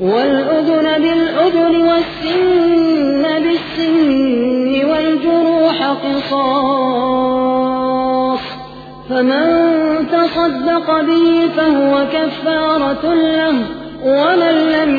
والأذن بالأذن والسن بالسن والجروح قصاص فمن تصدق به فهو كفارة له ومن لم